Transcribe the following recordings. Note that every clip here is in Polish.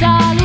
sorry.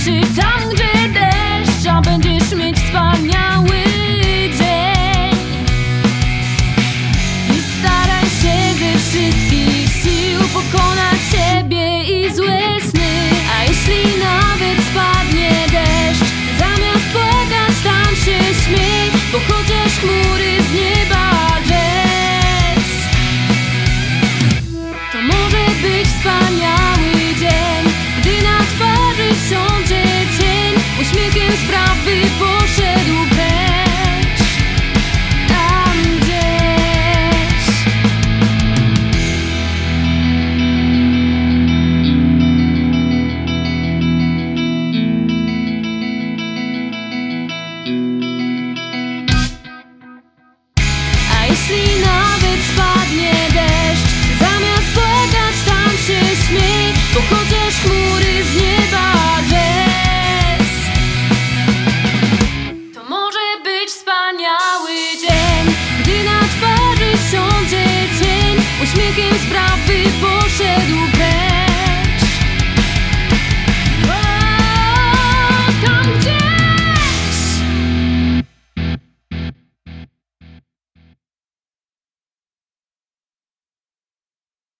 是常追的 jeśli nawet spadnie deszcz Zamiast płakać tam się śmiej, bo chodzę